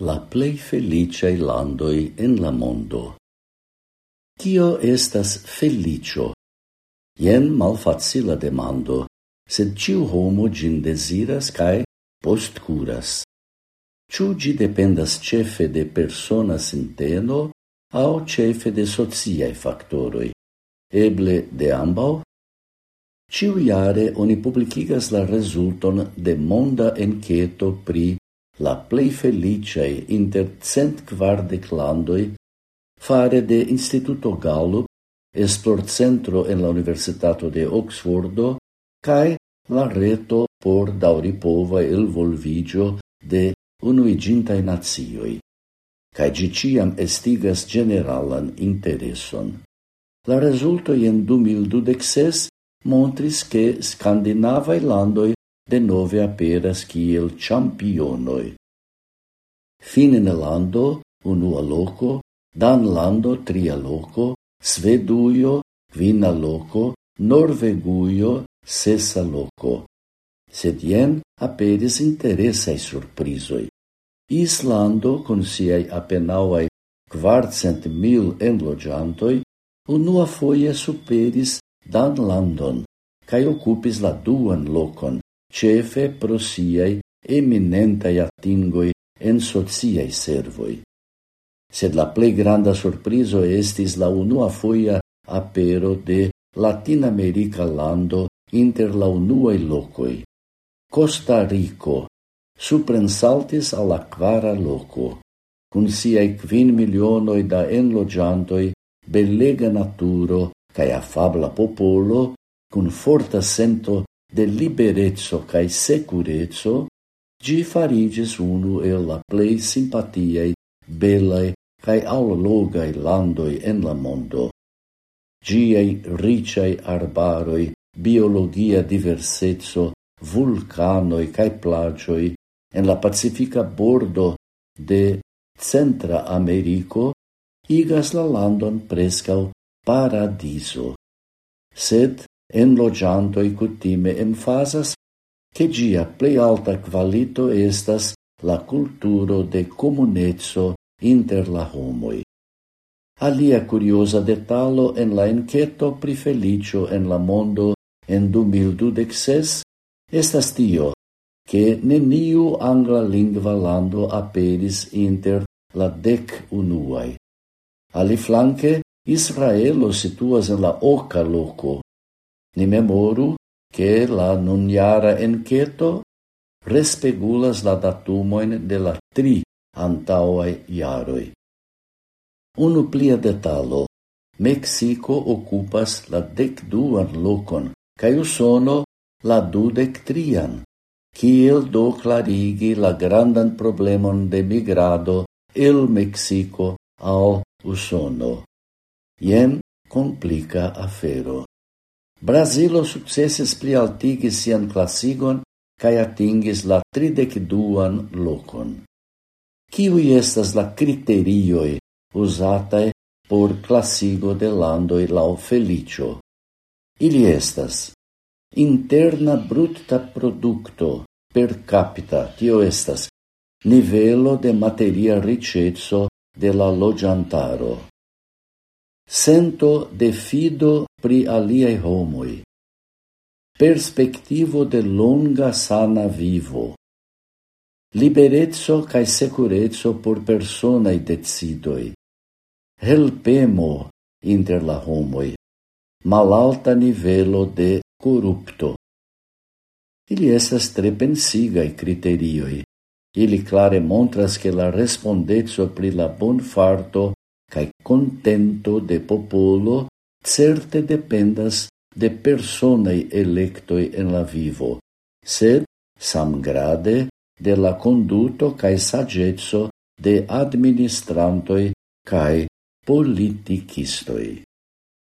la plei felicei landoi en la mondo. Cio estas felicio? Ien malfacila demando, sed ciu homo gin desiras cae post curas. Ciu gi dependas cefe de persona sinteno au cefe de sociae factoroi, eble de ambau? Ciu iare oni publicigas la resulton de monda enqueto pri la plei felicei inter cent quardec landoi fare de Instituto Gallup, Esplor Centro en la Universitato de Oxfordo, cae la reto por dauripova el volvigio de unuigintai nazioi, cae giciam estigas generalan intereson. La resulto en 2016 montris che scandinavai landoi de nove aperas kiel championoi. Fine lando, unua loco, Danlando tria loco, sveduio, quina loco, norveguio, sesa loco. Sed jen aperis interesai surprizoi. Islando, con siai apenauai quartcent mil enlogiantoi, unua foie superis Danlandon, cae occupis la duan locon, cefe pro siaj eminentai atingoi en sociai servoi. Sed la plei granda surpriso estis la unua foia apero de Latinamerika lando inter la unuae locoi. Costa Rico suprensaltis alla quara loco, cun siai quin milionoi da enlogiantoi, bellega naturo cae afabla popolo, cun forta sento de liberezzo cae securezzo, gi farigis unu e la plei simpatiae, belae cae aulogae landoi en la mondo. Giei riciai arbaroi, biologia diversezzo, vulcanoi cae plagioi, en la pacifica bordo de Centra Americo, igas la landon prescau paradiso. Sed en loĝantoj cutime emfasas che gia plei alta qualito estas la culturo de comunezzo inter la homoi. Alia curiosa detalo en la enqueto pri felicio en la mondo en 2026 estas tio, che neniu angla lingua lando aperis inter la dec unuai. Ali flanque, Israelo situas en la oca loco Rememoru che la nunjara enqueto respegulas la datumoin de la tri antaŭaj jaroj. Unu plia detalo. Mexico ocupas la dekduan locon, cae Usono la dudec trian. Kiel do clarigi la grandan problemon de migrado el Mexico al Usono? Jen complica afero. Brazilo pli plialtigi sian classigon cae atingis la 32an lokon. Estas la criterioi usatae por classigo de landoi lau felicio? Ili estas interna brutta producto per capita, tio estas nivelo de materia ricetso de la loĝantaro sento de fido pri aliai homoi, perspectivo de longa sana vivo, liberezzo cae securezzo por personae decidoi, helpemo inter la homoi, malalta nivelo de corrupto. Ili estas tre pensigai criterioi. Ili clare montras che la respondezzo pri la bon farto cae contento de popolo certe dependas de personae electoi en la vivo, sed samgrade de la conduto cae sagezzo de administrantoi cae politicistoi.